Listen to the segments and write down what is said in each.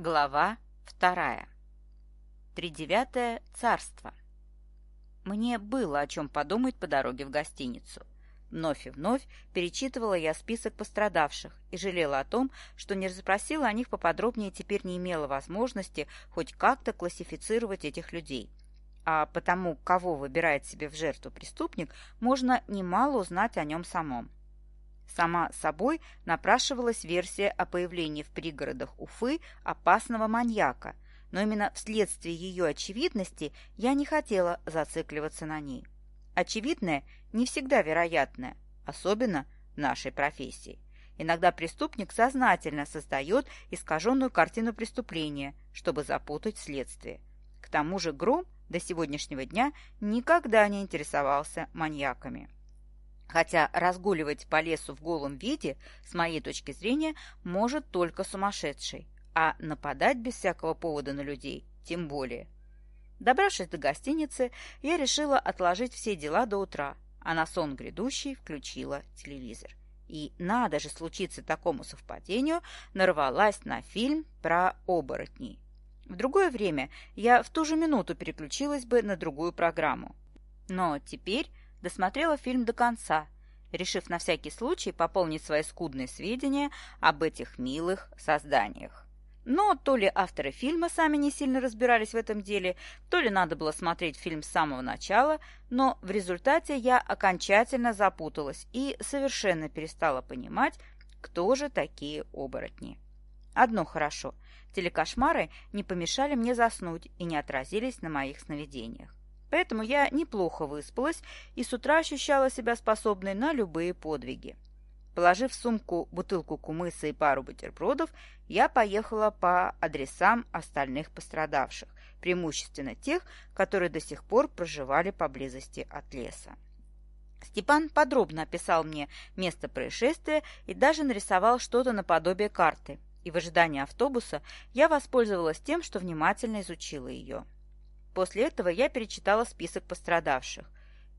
Глава вторая. Тридевятое царство. Мне было о чем подумать по дороге в гостиницу. Вновь и вновь перечитывала я список пострадавших и жалела о том, что не расспросила о них поподробнее теперь не имела возможности хоть как-то классифицировать этих людей. А потому, кого выбирает себе в жертву преступник, можно немало узнать о нем самом. Сама собой напрашивалась версия о появлении в пригородах Уфы опасного маньяка, но именно вследствие ее очевидности я не хотела зацикливаться на ней. Очевидное не всегда вероятное, особенно в нашей профессии. Иногда преступник сознательно создает искаженную картину преступления, чтобы запутать следствие. К тому же Гром до сегодняшнего дня никогда не интересовался маньяками. Хотя разгуливать по лесу в голом виде, с моей точки зрения, может только сумасшедший, а нападать без всякого повода на людей тем более. Добравшись до гостиницы, я решила отложить все дела до утра, а на сон грядущий включила телевизор. И надо же случиться такому совпадению, нарвалась на фильм про оборотней. В другое время я в ту же минуту переключилась бы на другую программу. Но теперь досмотрела фильм до конца, решив на всякий случай пополнить свои скудные сведения об этих милых созданиях. Но то ли авторы фильма сами не сильно разбирались в этом деле, то ли надо было смотреть фильм с самого начала, но в результате я окончательно запуталась и совершенно перестала понимать, кто же такие оборотни. Одно хорошо – телекошмары не помешали мне заснуть и не отразились на моих сновидениях. Поэтому я неплохо выспалась и с утра ощущала себя способной на любые подвиги. Положив в сумку бутылку кумыса и пару бутербродов, я поехала по адресам остальных пострадавших, преимущественно тех, которые до сих пор проживали поблизости от леса. Степан подробно описал мне место происшествия и даже нарисовал что-то наподобие карты, и в ожидании автобуса я воспользовалась тем, что внимательно изучила ее. После этого я перечитала список пострадавших.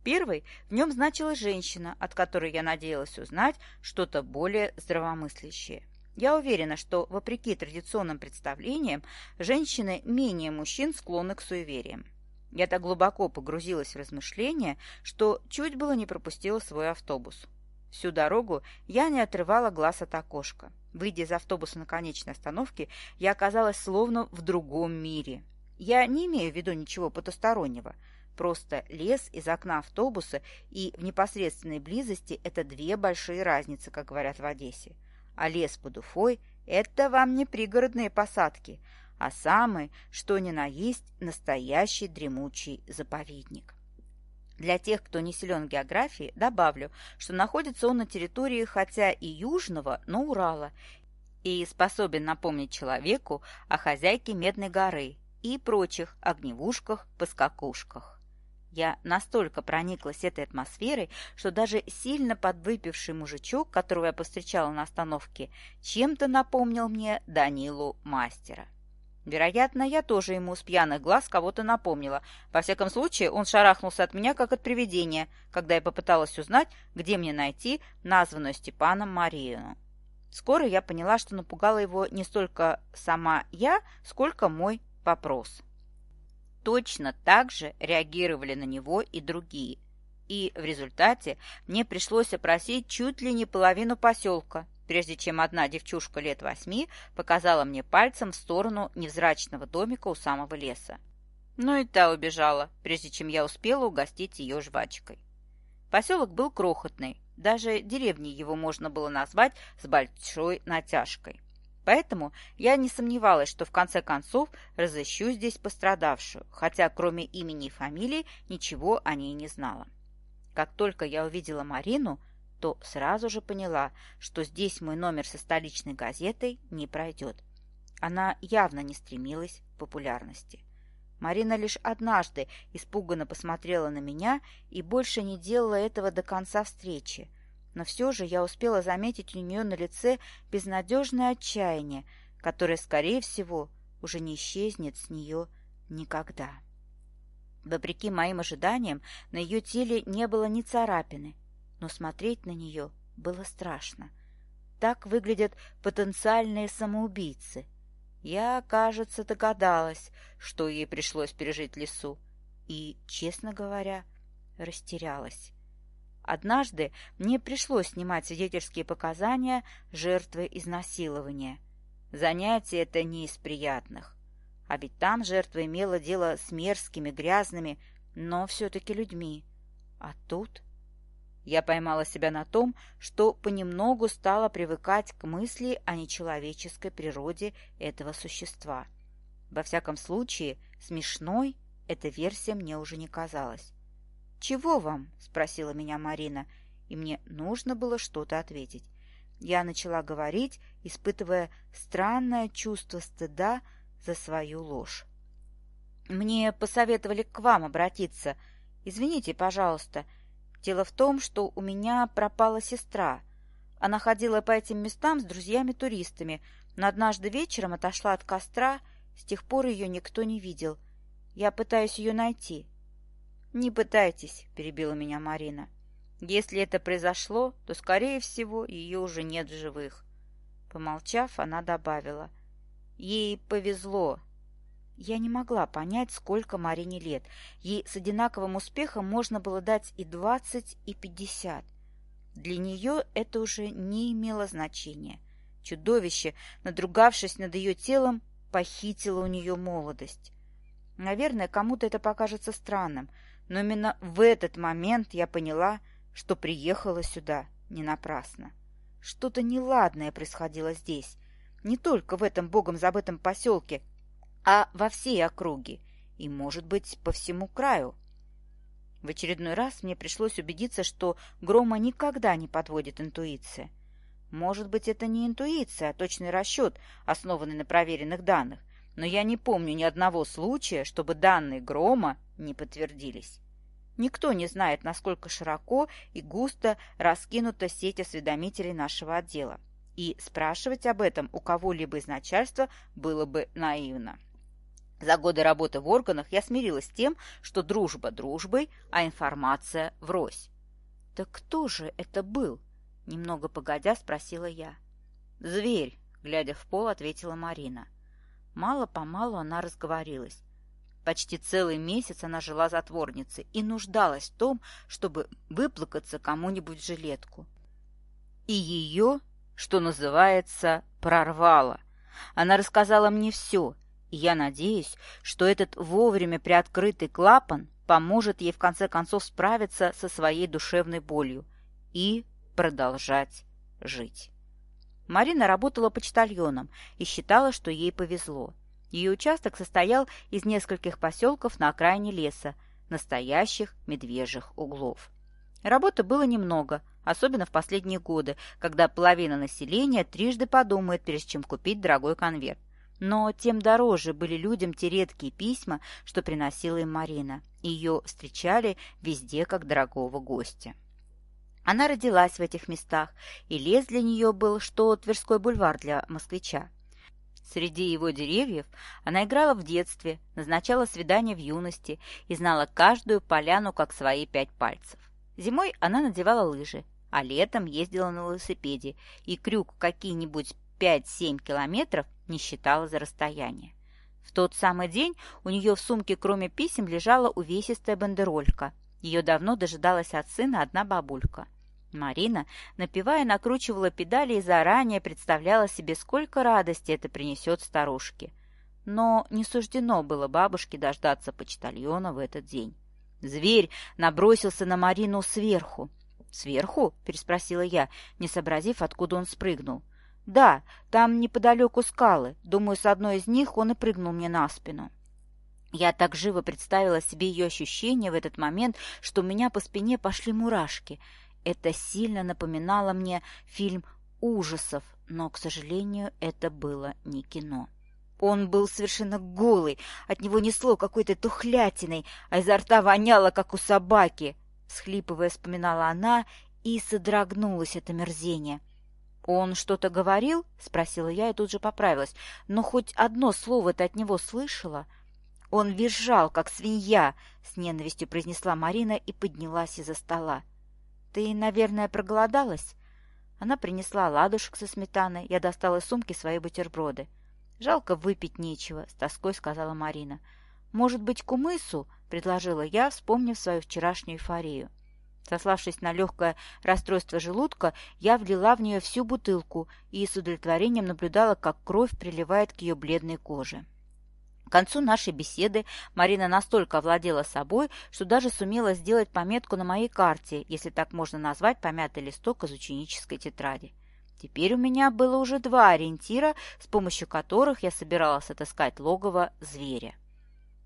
Первой в нем значилась женщина, от которой я надеялась узнать что-то более здравомыслящее. Я уверена, что, вопреки традиционным представлениям, женщины менее мужчин склонны к суевериям. Я так глубоко погрузилась в размышления, что чуть было не пропустила свой автобус. Всю дорогу я не отрывала глаз от окошка. Выйдя из автобуса на конечной остановке, я оказалась словно в другом мире. Я не имею в виду ничего потустороннего. Просто лес из окна автобуса и в непосредственной близости – это две большие разницы, как говорят в Одессе. А лес под Уфой – это вам не пригородные посадки, а самый, что ни на есть, настоящий дремучий заповедник. Для тех, кто не силен в географии, добавлю, что находится он на территории хотя и Южного, но Урала, и способен напомнить человеку о хозяйке Медной горы, и прочих огневушках-поскакушках. Я настолько прониклась этой атмосферой, что даже сильно подвыпивший мужичок, которого я повстречала на остановке, чем-то напомнил мне Данилу Мастера. Вероятно, я тоже ему с пьяных глаз кого-то напомнила. Во всяком случае, он шарахнулся от меня, как от привидения, когда я попыталась узнать, где мне найти названную Степаном Марину. Скоро я поняла, что напугала его не столько сама я, сколько мой вопрос. Точно так же реагировали на него и другие. И в результате мне пришлось опросить чуть ли не половину поселка, прежде чем одна девчушка лет восьми показала мне пальцем в сторону невзрачного домика у самого леса. Ну и та убежала, прежде чем я успела угостить ее жвачкой. Поселок был крохотный, даже деревней его можно было назвать с большой натяжкой. Поэтому я не сомневалась, что в конце концов разыщу здесь пострадавшую, хотя кроме имени и фамилии ничего о ней не знала. Как только я увидела Марину, то сразу же поняла, что здесь мой номер со столичной газетой не пройдет. Она явно не стремилась к популярности. Марина лишь однажды испуганно посмотрела на меня и больше не делала этого до конца встречи – но все же я успела заметить у нее на лице безнадежное отчаяние, которое, скорее всего, уже не исчезнет с нее никогда. Вопреки моим ожиданиям, на ее теле не было ни царапины, но смотреть на нее было страшно. Так выглядят потенциальные самоубийцы. Я, кажется, догадалась, что ей пришлось пережить лесу, и, честно говоря, растерялась. Однажды мне пришлось снимать свидетельские показания жертвы изнасилования. Занятие это не из приятных. А ведь там жертва имела дело с мерзкими, грязными, но все-таки людьми. А тут... Я поймала себя на том, что понемногу стала привыкать к мысли о нечеловеческой природе этого существа. Во всяком случае, смешной эта версия мне уже не казалась. «Чего вам?» – спросила меня Марина, и мне нужно было что-то ответить. Я начала говорить, испытывая странное чувство стыда за свою ложь. «Мне посоветовали к вам обратиться. Извините, пожалуйста», – Дело в том, что у меня пропала сестра. Она ходила по этим местам с друзьями-туристами, но однажды вечером отошла от костра, с тех пор ее никто не видел. Я пытаюсь ее найти. «Не пытайтесь», — перебила меня Марина. «Если это произошло, то, скорее всего, ее уже нет в живых». Помолчав, она добавила. «Ей повезло, я не могла понять, сколько Марине лет. Ей с одинаковым успехом можно было дать и двадцать, и пятьдесят. Для нее это уже не имело значения. Чудовище, надругавшись над ее телом, похитило у нее молодость. Наверное, кому-то это покажется странным, но именно в этот момент я поняла, что приехала сюда не напрасно. Что-то неладное происходило здесь, не только в этом богом забытом поселке, а во всей округе и, может быть, по всему краю. В очередной раз мне пришлось убедиться, что Грома никогда не подводит интуиция. Может быть, это не интуиция, а точный расчет, основанный на проверенных данных, но я не помню ни одного случая, чтобы данные Грома не подтвердились. Никто не знает, насколько широко и густо раскинута сеть осведомителей нашего отдела. И спрашивать об этом у кого-либо из начальства было бы наивно. За годы работы в органах я смирилась с тем, что дружба дружбой, а информация врозь. «Так кто же это был?» — немного погодя спросила я. «Зверь», — глядя в пол, ответила Марина. Мало-помалу она разговорилась. Почти целый месяц она жила затворницей и нуждалась в том, чтобы выплакаться кому-нибудь в жилетку. И ее, что называется, прорвало. Она рассказала мне все, и я надеюсь, что этот вовремя приоткрытый клапан поможет ей в конце концов справиться со своей душевной болью и продолжать жить. Марина работала почтальоном и считала, что ей повезло. Ее участок состоял из нескольких поселков на окраине леса, настоящих медвежьих углов. Работы было немного, особенно в последние годы, когда половина населения трижды подумает, прежде чем купить дорогой конверт. Но тем дороже были людям те редкие письма, что приносила им Марина. Ее встречали везде как дорогого гостя. Она родилась в этих местах, и лес для нее был, что Тверской бульвар для москвича. Среди его деревьев она играла в детстве, назначала свидания в юности и знала каждую поляну как свои пять пальцев. Зимой она надевала лыжи, а летом ездила на велосипеде, и крюк какие-нибудь 5-7 километров не считала за расстояние. В тот самый день у нее в сумке, кроме писем, лежала увесистая бандеролька. Ее давно дожидалась от сына одна бабулька. Марина, напевая, накручивала педали и заранее представляла себе, сколько радости это принесет старушке. Но не суждено было бабушке дождаться почтальона в этот день. Зверь набросился на Марину сверху. «Сверху?» – переспросила я, не сообразив, откуда он спрыгнул. «Да, там неподалеку скалы. Думаю, с одной из них он и прыгнул мне на спину». Я так живо представила себе ее ощущения в этот момент, что у меня по спине пошли мурашки. Это сильно напоминало мне фильм ужасов, но, к сожалению, это было не кино. Он был совершенно голый, от него несло какой-то тухлятиной, а изо рта воняло, как у собаки. Схлипывая, вспоминала она и содрогнулась от омерзения. «Он что-то говорил?» — спросила я и тут же поправилась. «Но хоть одно слово ты от него слышала?» «Он визжал, как свинья!» — с ненавистью произнесла Марина и поднялась из-за стола. «Ты, наверное, проголодалась?» Она принесла ладушек со сметаной, я достала из сумки свои бутерброды. Жалко выпить нечего, с тоской сказала Марина. Может быть, кумысу? предложила я, вспомнив свою вчерашнюю эйфорию. Сославшись на легкое расстройство желудка, я влила в нее всю бутылку и с удовлетворением наблюдала, как кровь приливает к ее бледной коже. К концу нашей беседы Марина настолько овладела собой, что даже сумела сделать пометку на моей карте, если так можно назвать помятый листок из ученической тетради. Теперь у меня было уже два ориентира, с помощью которых я собиралась отыскать логово зверя.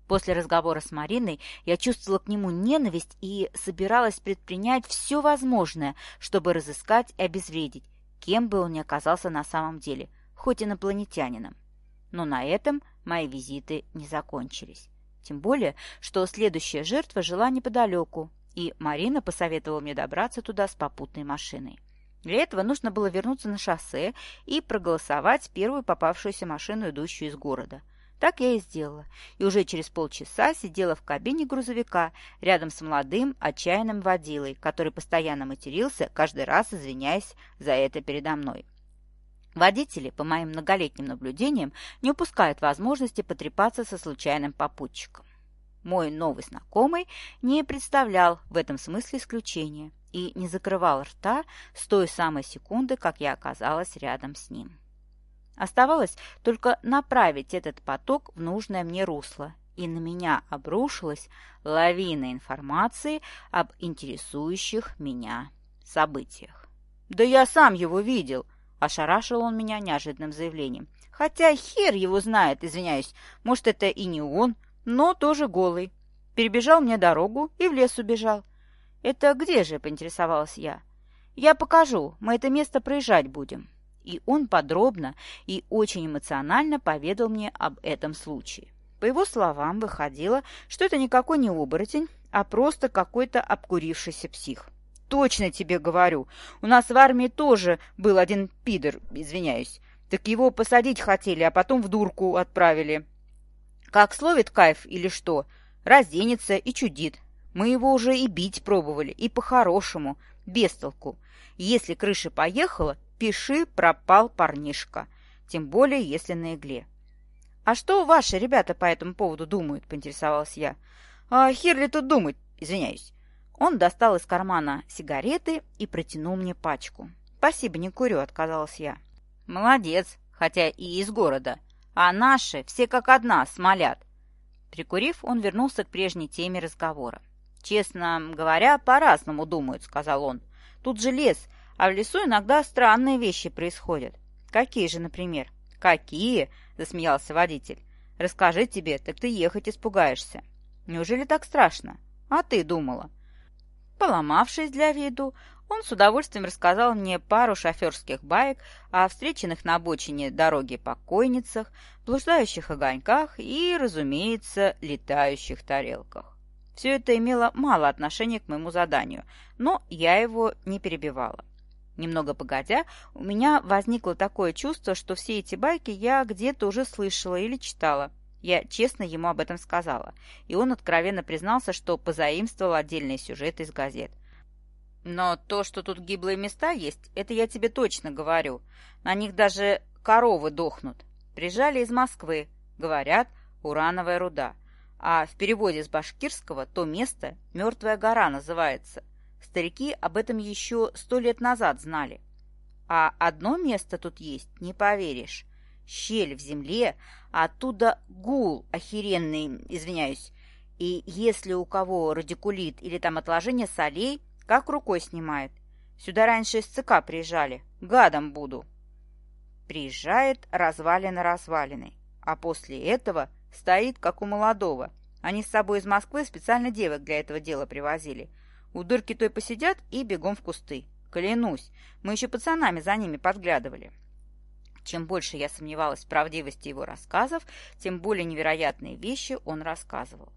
После разговора с Мариной я чувствовала к нему ненависть и собиралась предпринять все возможное, чтобы разыскать и обезвредить, кем бы он ни оказался на самом деле, хоть инопланетянином. Но на этом мои визиты не закончились. Тем более, что следующая жертва жила неподалеку, и Марина посоветовала мне добраться туда с попутной машиной. Для этого нужно было вернуться на шоссе и проголосовать первую попавшуюся машину, идущую из города – так я и сделала, и уже через полчаса сидела в кабине грузовика рядом с молодым, отчаянным водилой, который постоянно матерился, каждый раз извиняясь за это передо мной. Водители, по моим многолетним наблюдениям, не упускают возможности потрепаться со случайным попутчиком. Мой новый знакомый не представлял в этом смысле исключения и не закрывал рта с той самой секунды, как я оказалась рядом с ним. Оставалось только направить этот поток в нужное мне русло, и на меня обрушилась лавина информации об интересующих меня событиях. «Да я сам его видел!» – ошарашил он меня неожиданным заявлением. «Хотя хер его знает, извиняюсь, может, это и не он, но тоже голый. Перебежал мне дорогу и в лес убежал. Это где же?» – поинтересовалась я. «Я покажу, мы это место проезжать будем» и он подробно и очень эмоционально поведал мне об этом случае. По его словам, выходило, что это никакой не оборотень, а просто какой-то обкурившийся псих. «Точно тебе говорю, у нас в армии тоже был один пидор, извиняюсь. Так его посадить хотели, а потом в дурку отправили. Как словит кайф или что, разденется и чудит. Мы его уже и бить пробовали, и по-хорошему, без толку. Если крыша поехала, Пиши, пропал парнишка. Тем более, если на игле. «А что ваши ребята по этому поводу думают?» – поинтересовалась я. «А хер ли тут думать? Извиняюсь». Он достал из кармана сигареты и протянул мне пачку. «Спасибо, не курю», – отказалась я. «Молодец, хотя и из города. А наши все как одна смолят». Прикурив, он вернулся к прежней теме разговора. «Честно говоря, по-разному думают», – сказал он. «Тут же лес, а в лесу иногда странные вещи происходят. Какие же, например? Какие? Засмеялся водитель. Расскажи тебе, так ты ехать испугаешься. Неужели так страшно? А ты думала? Поломавшись для виду, он с удовольствием рассказал мне пару шоферских баек о встреченных на обочине дороги покойницах, блуждающих огоньках и, разумеется, летающих тарелках. Все это имело мало отношения к моему заданию, но я его не перебивала. Немного погодя, у меня возникло такое чувство, что все эти байки я где-то уже слышала или читала. Я честно ему об этом сказала, и он откровенно признался, что позаимствовал отдельные сюжеты из газет. Но то, что тут гиблые места есть, это я тебе точно говорю. На них даже коровы дохнут. Прижали из Москвы, говорят, урановая руда. А в переводе с башкирского то место «Мертвая гора» называется – Старики об этом еще сто лет назад знали. А одно место тут есть, не поверишь. Щель в земле, а оттуда гул охеренный, извиняюсь. И если у кого радикулит или там отложение солей, как рукой снимает. Сюда раньше из ЦК приезжали. Гадом буду. Приезжает развалина развалиной. А после этого стоит, как у молодого. Они с собой из Москвы специально девок для этого дела привозили – у дырки той посидят и бегом в кусты. Клянусь, мы еще пацанами за ними подглядывали. Чем больше я сомневалась в правдивости его рассказов, тем более невероятные вещи он рассказывал.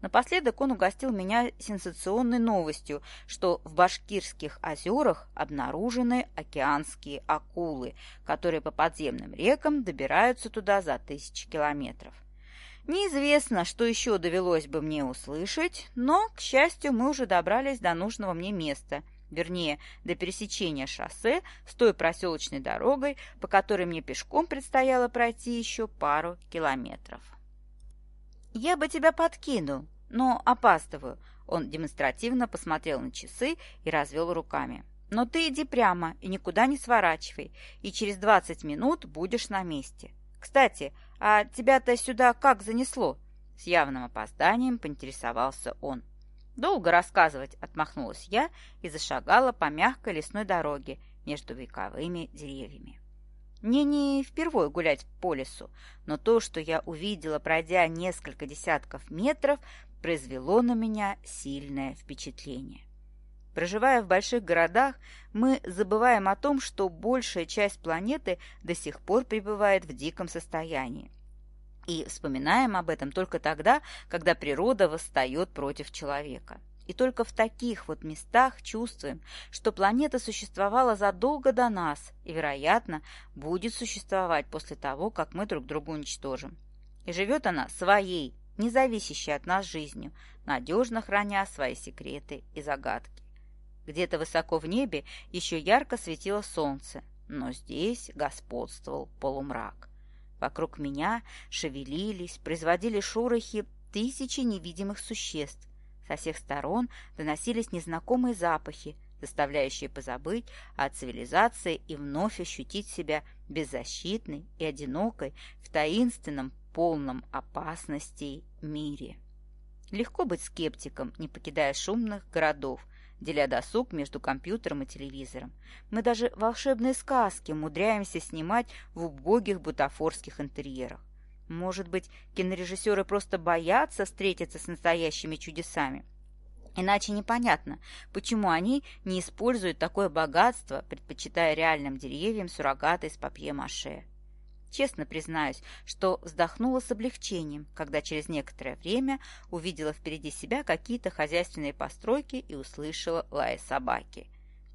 Напоследок он угостил меня сенсационной новостью, что в башкирских озерах обнаружены океанские акулы, которые по подземным рекам добираются туда за тысячи километров. Неизвестно, что еще довелось бы мне услышать, но, к счастью, мы уже добрались до нужного мне места, вернее, до пересечения шоссе с той проселочной дорогой, по которой мне пешком предстояло пройти еще пару километров. «Я бы тебя подкинул, но опаздываю», — он демонстративно посмотрел на часы и развел руками. «Но ты иди прямо и никуда не сворачивай, и через двадцать минут будешь на месте. Кстати, а тебя-то сюда как занесло?» С явным опозданием поинтересовался он. «Долго рассказывать», — отмахнулась я и зашагала по мягкой лесной дороге между вековыми деревьями. Мне не впервые гулять по лесу, но то, что я увидела, пройдя несколько десятков метров, произвело на меня сильное впечатление. Проживая в больших городах, мы забываем о том, что большая часть планеты до сих пор пребывает в диком состоянии. И вспоминаем об этом только тогда, когда природа восстает против человека. И только в таких вот местах чувствуем, что планета существовала задолго до нас и, вероятно, будет существовать после того, как мы друг друга уничтожим. И живет она своей, независящей от нас жизнью, надежно храня свои секреты и загадки. Где-то высоко в небе еще ярко светило солнце, но здесь господствовал полумрак. Вокруг меня шевелились, производили шорохи тысячи невидимых существ. Со всех сторон доносились незнакомые запахи, заставляющие позабыть о цивилизации и вновь ощутить себя беззащитной и одинокой в таинственном, полном опасностей мире. Легко быть скептиком, не покидая шумных городов, деля досуг между компьютером и телевизором. Мы даже волшебные сказки умудряемся снимать в убогих бутафорских интерьерах. Может быть, кинорежиссеры просто боятся встретиться с настоящими чудесами? Иначе непонятно, почему они не используют такое богатство, предпочитая реальным деревьям суррогаты из папье-маше. Честно признаюсь, что вздохнула с облегчением, когда через некоторое время увидела впереди себя какие-то хозяйственные постройки и услышала лай собаки.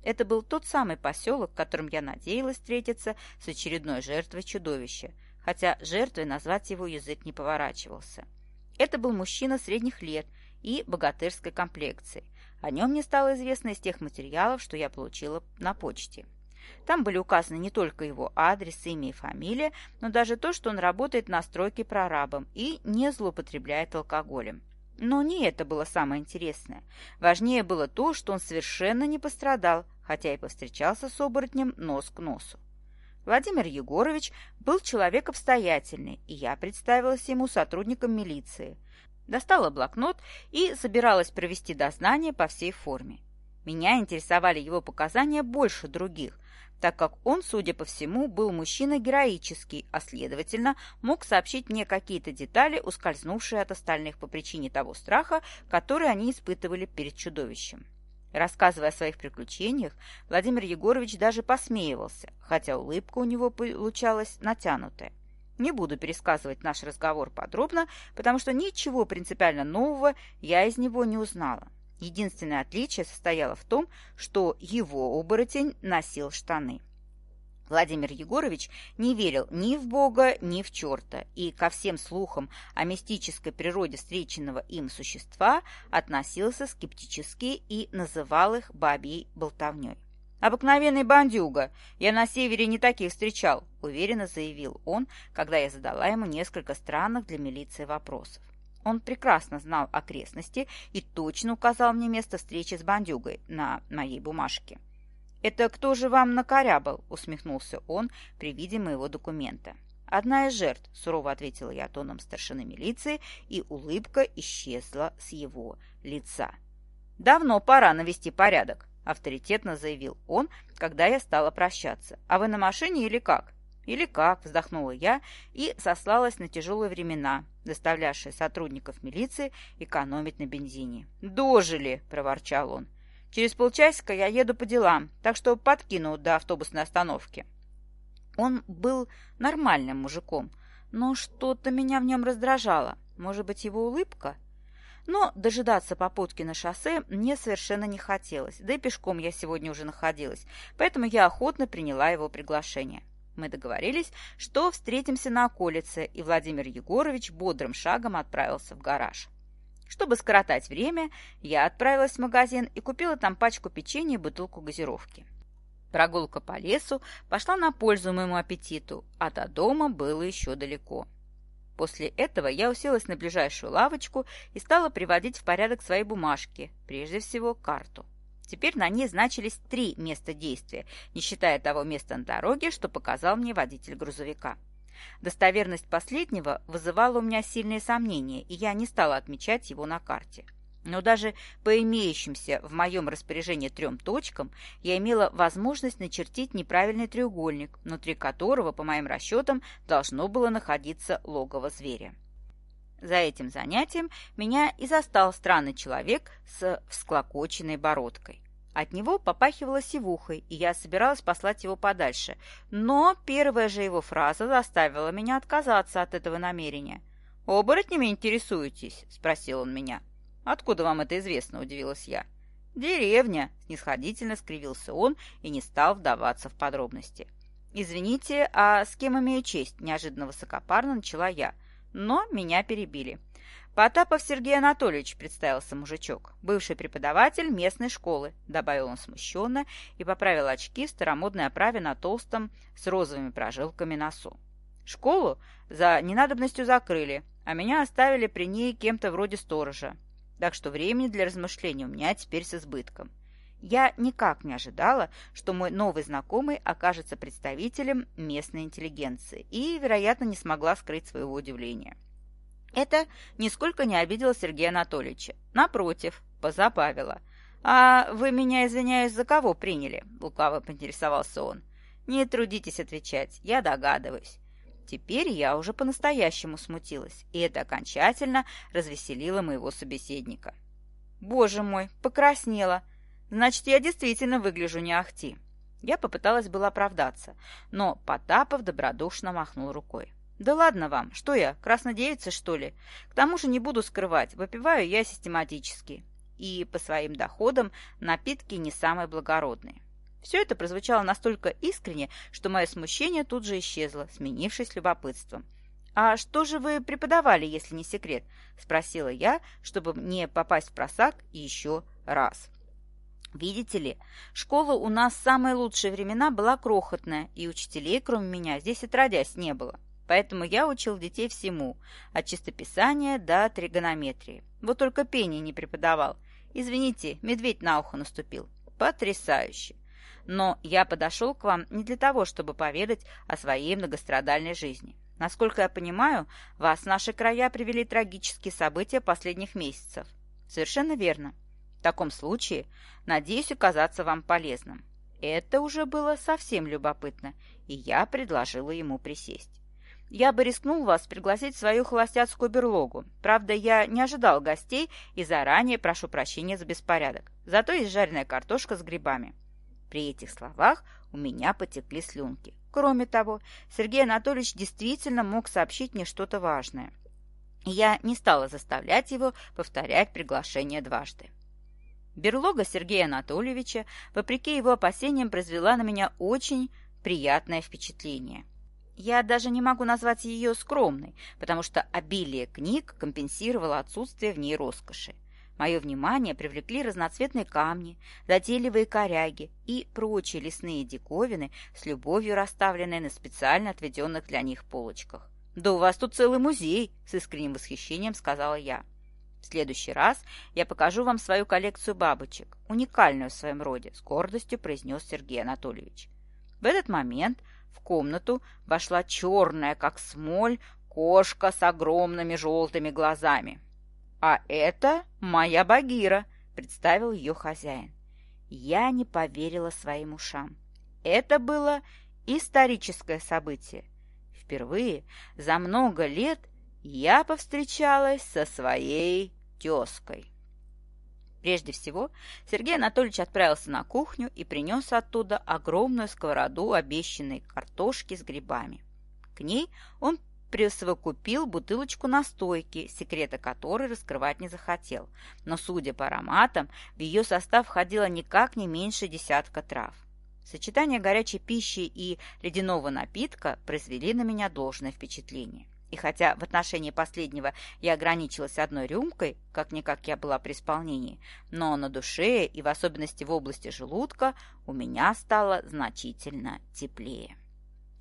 Это был тот самый поселок, в котором я надеялась встретиться с очередной жертвой чудовища, хотя жертвой назвать его язык не поворачивался. Это был мужчина средних лет и богатырской комплекции. О нем мне стало известно из тех материалов, что я получила на почте. Там были указаны не только его адрес, имя и фамилия, но даже то, что он работает на стройке прорабом и не злоупотребляет алкоголем. Но не это было самое интересное. Важнее было то, что он совершенно не пострадал, хотя и повстречался с оборотнем нос к носу. Владимир Егорович был человек обстоятельный, и я представилась ему сотрудником милиции. Достала блокнот и собиралась провести дознание по всей форме. Меня интересовали его показания больше других, так как он, судя по всему, был мужчина героический, а, следовательно, мог сообщить мне какие-то детали, ускользнувшие от остальных по причине того страха, который они испытывали перед чудовищем. Рассказывая о своих приключениях, Владимир Егорович даже посмеивался, хотя улыбка у него получалась натянутая. Не буду пересказывать наш разговор подробно, потому что ничего принципиально нового я из него не узнала. Единственное отличие состояло в том, что его оборотень носил штаны. Владимир Егорович не верил ни в Бога, ни в черта, и ко всем слухам о мистической природе встреченного им существа относился скептически и называл их бабьей болтовней. «Обыкновенный бандюга. Я на севере не таких встречал», – уверенно заявил он, когда я задала ему несколько странных для милиции вопросов. Он прекрасно знал окрестности и точно указал мне место встречи с бандюгой на моей бумажке. «Это кто же вам накорябал?» – усмехнулся он при виде моего документа. «Одна из жертв», – сурово ответила я тоном старшины милиции, и улыбка исчезла с его лица. «Давно пора навести порядок», – авторитетно заявил он, когда я стала прощаться. «А вы на машине или как?» «Или как?» – вздохнула я и сослалась на тяжелые времена, заставлявшие сотрудников милиции экономить на бензине. «Дожили!» – проворчал он. «Через полчасика я еду по делам, так что подкину до автобусной остановки». Он был нормальным мужиком, но что-то меня в нем раздражало. Может быть, его улыбка? Но дожидаться попутки на шоссе мне совершенно не хотелось, да и пешком я сегодня уже находилась, поэтому я охотно приняла его приглашение. Мы договорились, что встретимся на околице, и Владимир Егорович бодрым шагом отправился в гараж. Чтобы скоротать время, я отправилась в магазин и купила там пачку печенья и бутылку газировки. Прогулка по лесу пошла на пользу моему аппетиту, а до дома было еще далеко. После этого я уселась на ближайшую лавочку и стала приводить в порядок свои бумажки, прежде всего карту. Теперь на ней значились три места действия, не считая того места на дороге, что показал мне водитель грузовика. Достоверность последнего вызывала у меня сильные сомнения, и я не стала отмечать его на карте. Но даже по имеющимся в моем распоряжении трем точкам я имела возможность начертить неправильный треугольник, внутри которого, по моим расчетам, должно было находиться логово зверя. За этим занятием меня и застал странный человек с всклокоченной бородкой. От него попахивало сивухой, и я собиралась послать его подальше. Но первая же его фраза заставила меня отказаться от этого намерения. «Оборотнями интересуетесь?» – спросил он меня. «Откуда вам это известно?» – удивилась я. «Деревня», – снисходительно скривился он и не стал вдаваться в подробности. «Извините, а с кем имею честь?» – неожиданно высокопарно начала я но меня перебили. «Потапов Сергей Анатольевич», — представился мужичок, «бывший преподаватель местной школы», — добавил он смущенно и поправил очки в старомодной оправе на толстом с розовыми прожилками носу. «Школу за ненадобностью закрыли, а меня оставили при ней кем-то вроде сторожа, так что времени для размышлений у меня теперь с избытком». Я никак не ожидала, что мой новый знакомый окажется представителем местной интеллигенции и, вероятно, не смогла скрыть своего удивления. Это нисколько не обидело Сергея Анатольевича. Напротив, позабавило. «А вы меня, извиняюсь, за кого приняли?» – лукаво поинтересовался он. «Не трудитесь отвечать, я догадываюсь». Теперь я уже по-настоящему смутилась, и это окончательно развеселило моего собеседника. «Боже мой, покраснела!» Значит, я действительно выгляжу не ахти. Я попыталась было оправдаться, но Потапов добродушно махнул рукой. «Да ладно вам, что я, краснодевица, что ли? К тому же не буду скрывать, выпиваю я систематически. И по своим доходам напитки не самые благородные». Все это прозвучало настолько искренне, что мое смущение тут же исчезло, сменившись любопытством. «А что же вы преподавали, если не секрет?» – спросила я, чтобы не попасть в просак еще раз. Видите ли, школа у нас в самые лучшие времена была крохотная, и учителей, кроме меня, здесь отродясь не было. Поэтому я учил детей всему, от чистописания до тригонометрии. Вот только пение не преподавал. Извините, медведь на ухо наступил. Потрясающе! Но я подошел к вам не для того, чтобы поведать о своей многострадальной жизни. Насколько я понимаю, вас в наши края привели трагические события последних месяцев. Совершенно верно. В таком случае надеюсь оказаться вам полезным. Это уже было совсем любопытно, и я предложила ему присесть. Я бы рискнул вас пригласить в свою холостяцкую берлогу. Правда, я не ожидал гостей и заранее прошу прощения за беспорядок. Зато есть жареная картошка с грибами. При этих словах у меня потекли слюнки. Кроме того, Сергей Анатольевич действительно мог сообщить мне что-то важное. Я не стала заставлять его повторять приглашение дважды. Берлога Сергея Анатольевича, вопреки его опасениям, произвела на меня очень приятное впечатление. Я даже не могу назвать ее скромной, потому что обилие книг компенсировало отсутствие в ней роскоши. Мое внимание привлекли разноцветные камни, затейливые коряги и прочие лесные диковины с любовью расставленные на специально отведенных для них полочках. «Да у вас тут целый музей!» – с искренним восхищением сказала я. В следующий раз я покажу вам свою коллекцию бабочек, уникальную в своем роде, с гордостью произнес Сергей Анатольевич. В этот момент в комнату вошла черная, как смоль, кошка с огромными желтыми глазами. «А это моя Багира», — представил ее хозяин. Я не поверила своим ушам. Это было историческое событие. Впервые за много лет я повстречалась со своей тезкой. Прежде всего, Сергей Анатольевич отправился на кухню и принес оттуда огромную сковороду обещанной картошки с грибами. К ней он присовокупил бутылочку настойки, секрета которой раскрывать не захотел, но, судя по ароматам, в ее состав входило никак не меньше десятка трав. Сочетание горячей пищи и ледяного напитка произвели на меня должное впечатление. И хотя в отношении последнего я ограничилась одной рюмкой, как-никак я была при исполнении, но на душе и в особенности в области желудка у меня стало значительно теплее.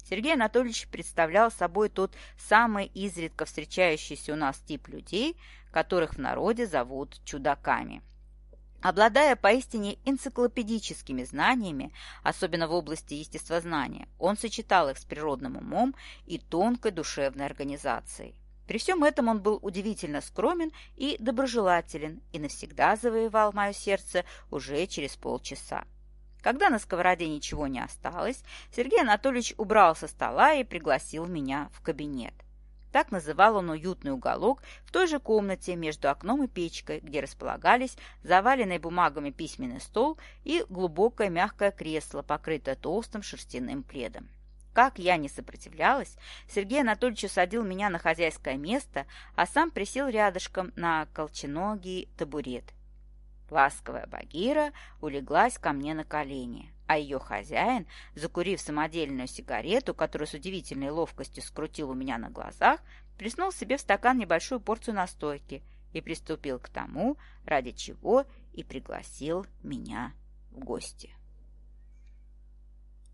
Сергей Анатольевич представлял собой тот самый изредка встречающийся у нас тип людей, которых в народе зовут чудаками. Обладая поистине энциклопедическими знаниями, особенно в области естествознания, он сочетал их с природным умом и тонкой душевной организацией. При всем этом он был удивительно скромен и доброжелателен и навсегда завоевал мое сердце уже через полчаса. Когда на сковороде ничего не осталось, Сергей Анатольевич убрал со стола и пригласил меня в кабинет. Так называл он уютный уголок в той же комнате между окном и печкой, где располагались заваленный бумагами письменный стол и глубокое мягкое кресло, покрытое толстым шерстяным пледом. Как я не сопротивлялась, Сергей Анатольевич усадил меня на хозяйское место, а сам присел рядышком на колченогий табурет Ласковая Багира улеглась ко мне на колени, а ее хозяин, закурив самодельную сигарету, которую с удивительной ловкостью скрутил у меня на глазах, плеснул себе в стакан небольшую порцию настойки и приступил к тому, ради чего и пригласил меня в гости.